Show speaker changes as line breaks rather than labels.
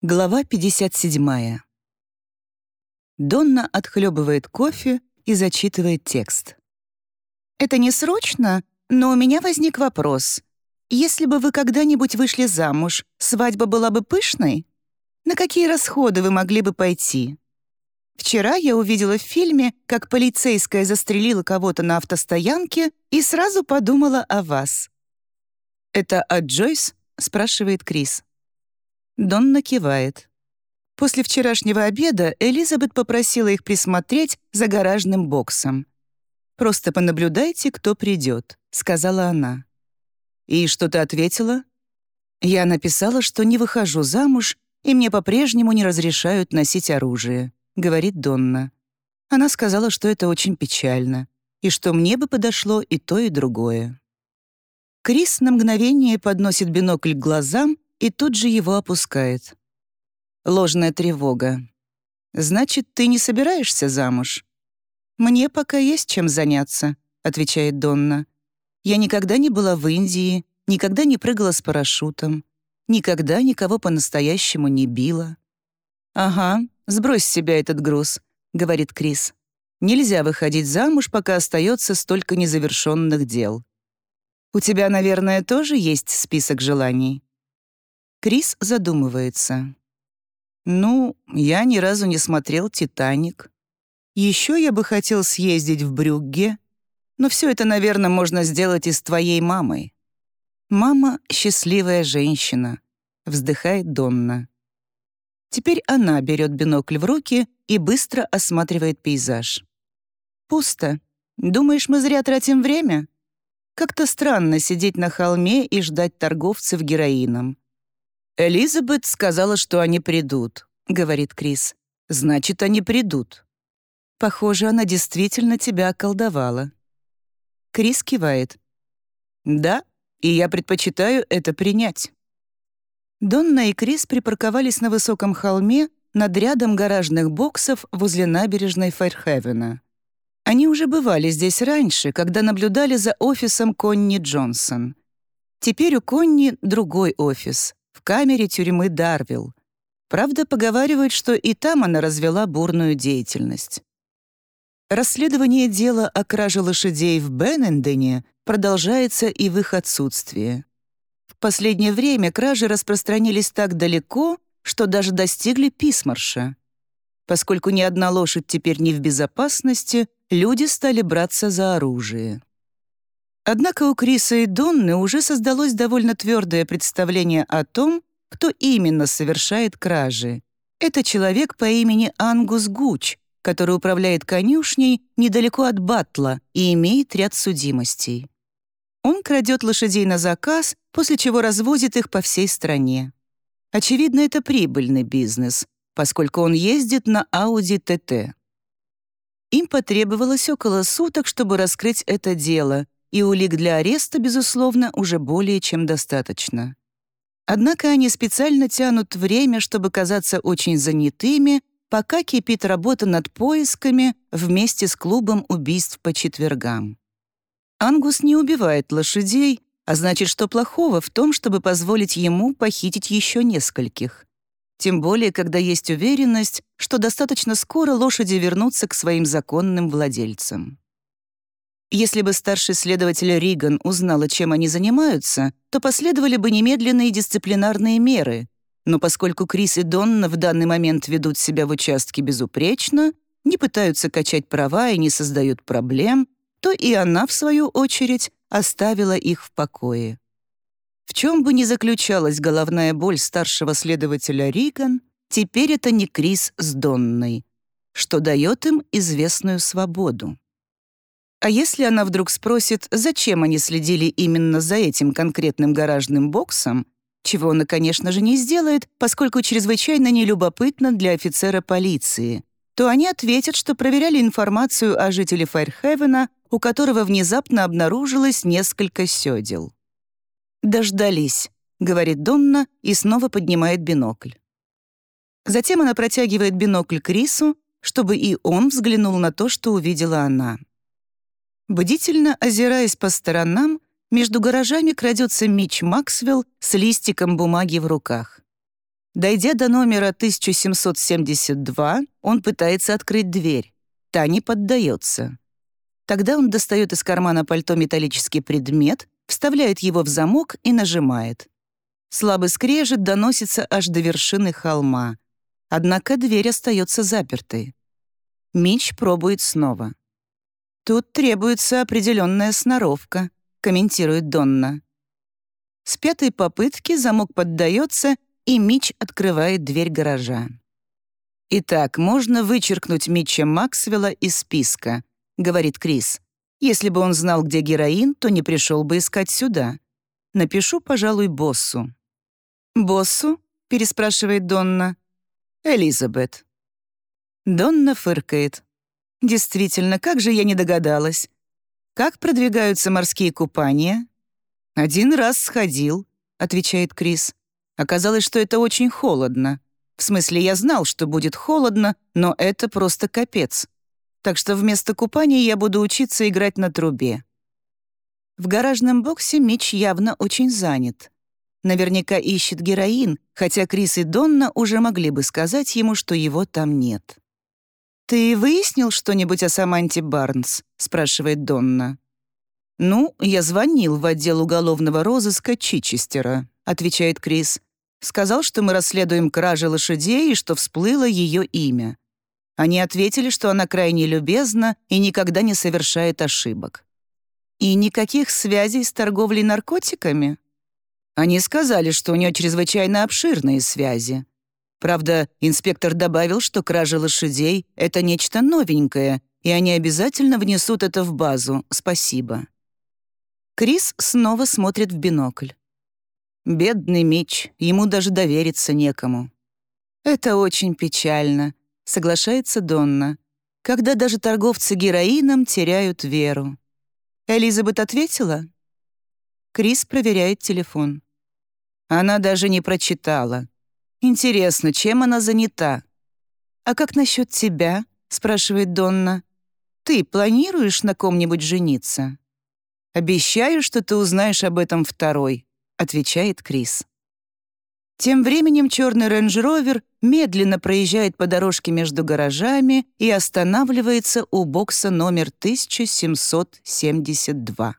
Глава 57. Донна отхлебывает кофе и зачитывает текст.
«Это не срочно, но у меня возник вопрос. Если бы вы когда-нибудь вышли замуж, свадьба была бы пышной? На какие расходы вы могли бы пойти? Вчера я увидела в фильме, как полицейская застрелила кого-то на автостоянке и сразу подумала о вас».
«Это от Джойс?» — спрашивает Крис. Донна кивает. После вчерашнего обеда Элизабет попросила их присмотреть за гаражным боксом. «Просто понаблюдайте, кто придет», — сказала она. «И что ты ответила?» «Я написала, что не выхожу замуж, и мне по-прежнему не разрешают носить оружие», — говорит Донна. Она сказала, что это очень печально, и что мне бы подошло и то, и другое. Крис на мгновение подносит бинокль к глазам и тут же его опускает. Ложная тревога. «Значит, ты не собираешься замуж?» «Мне пока есть чем заняться», — отвечает Донна. «Я никогда не была в Индии, никогда не прыгала с парашютом, никогда никого по-настоящему не била». «Ага, сбрось с себя этот груз», — говорит Крис. «Нельзя выходить замуж, пока остается столько незавершенных дел». «У тебя, наверное, тоже есть список желаний?» Крис задумывается. «Ну, я ни разу не смотрел «Титаник». Еще я бы хотел съездить в Брюгге, но все это, наверное, можно сделать и с твоей мамой». «Мама — счастливая женщина», — вздыхает Донна. Теперь она берет бинокль в руки и быстро осматривает пейзаж. «Пусто. Думаешь, мы зря тратим время? Как-то странно сидеть на холме и ждать торговцев героином. «Элизабет сказала, что они придут», — говорит Крис. «Значит, они придут». Похоже, она действительно тебя околдовала. Крис кивает. «Да, и я предпочитаю это принять». Донна и Крис припарковались на высоком холме над рядом гаражных боксов возле набережной Файрхевена. Они уже бывали здесь раньше, когда наблюдали за офисом Конни Джонсон. Теперь у Конни другой офис, в камере тюрьмы Дарвилл. Правда, поговаривают, что и там она развела бурную деятельность. Расследование дела о краже лошадей в Беннендене продолжается и в их отсутствии. В последнее время кражи распространились так далеко, что даже достигли Писмарша. Поскольку ни одна лошадь теперь не в безопасности, люди стали браться за оружие. Однако у Криса и Донны уже создалось довольно твердое представление о том, кто именно совершает кражи. Это человек по имени Ангус Гуч, который управляет конюшней недалеко от Батла и имеет ряд судимостей. Он крадет лошадей на заказ, после чего развозит их по всей стране. Очевидно, это прибыльный бизнес, поскольку он ездит на Audi TT. Им потребовалось около суток, чтобы раскрыть это дело — и улик для ареста, безусловно, уже более чем достаточно. Однако они специально тянут время, чтобы казаться очень занятыми, пока кипит работа над поисками вместе с клубом убийств по четвергам. Ангус не убивает лошадей, а значит, что плохого в том, чтобы позволить ему похитить еще нескольких. Тем более, когда есть уверенность, что достаточно скоро лошади вернутся к своим законным владельцам. Если бы старший следователь Риган узнала, чем они занимаются, то последовали бы немедленные дисциплинарные меры. Но поскольку Крис и Донна в данный момент ведут себя в участке безупречно, не пытаются качать права и не создают проблем, то и она, в свою очередь, оставила их в покое. В чем бы ни заключалась головная боль старшего следователя Риган, теперь это не Крис с Донной, что дает им известную свободу. А если она вдруг спросит, зачем они следили именно за этим конкретным гаражным боксом, чего она, конечно же, не сделает, поскольку чрезвычайно нелюбопытно для офицера полиции, то они ответят, что проверяли информацию о жителе Файрхевена, у которого внезапно обнаружилось несколько сёдел. «Дождались», — говорит Донна и снова поднимает бинокль. Затем она протягивает бинокль Крису, чтобы и он взглянул на то, что увидела она. Бдительно озираясь по сторонам, между гаражами крадется Мич Максвелл с листиком бумаги в руках. Дойдя до номера 1772, он пытается открыть дверь. Та не поддается. Тогда он достает из кармана пальто металлический предмет, вставляет его в замок и нажимает. Слабый скрежет доносится аж до вершины холма. Однако дверь остается запертой. Мич пробует снова. «Тут требуется определенная сноровка», — комментирует Донна. С пятой попытки замок поддается, и Мич открывает дверь гаража. «Итак, можно вычеркнуть Митча Максвелла из списка», — говорит Крис. «Если бы он знал, где героин, то не пришел бы искать сюда. Напишу, пожалуй, боссу». «Боссу?» — переспрашивает Донна. «Элизабет». Донна фыркает. «Действительно, как же я не догадалась. Как продвигаются морские купания?» «Один раз сходил», — отвечает Крис. «Оказалось, что это очень холодно. В смысле, я знал, что будет холодно, но это просто капец. Так что вместо купания я буду учиться играть на трубе». В гаражном боксе Мич явно очень занят. Наверняка ищет героин, хотя Крис и Донна уже могли бы сказать ему, что его там нет. «Ты выяснил что-нибудь о Саманте Барнс?» — спрашивает Донна. «Ну, я звонил в отдел уголовного розыска Чичестера», — отвечает Крис. «Сказал, что мы расследуем кражи лошадей и что всплыло ее имя. Они ответили, что она крайне любезна и никогда не совершает ошибок. И никаких связей с торговлей наркотиками?» Они сказали, что у нее чрезвычайно обширные связи. Правда, инспектор добавил, что кража лошадей — это нечто новенькое, и они обязательно внесут это в базу. Спасибо. Крис снова смотрит в бинокль. Бедный Мич, ему даже довериться некому. «Это очень печально», — соглашается Донна, «когда даже торговцы героином теряют веру». Элизабет ответила? Крис проверяет телефон. Она даже не прочитала. Интересно, чем она занята? «А как насчет тебя?» — спрашивает Донна. «Ты планируешь на ком-нибудь жениться?» «Обещаю, что ты узнаешь об этом второй», — отвечает Крис. Тем временем черный рейндж-ровер медленно проезжает по дорожке между гаражами и останавливается у бокса номер 1772.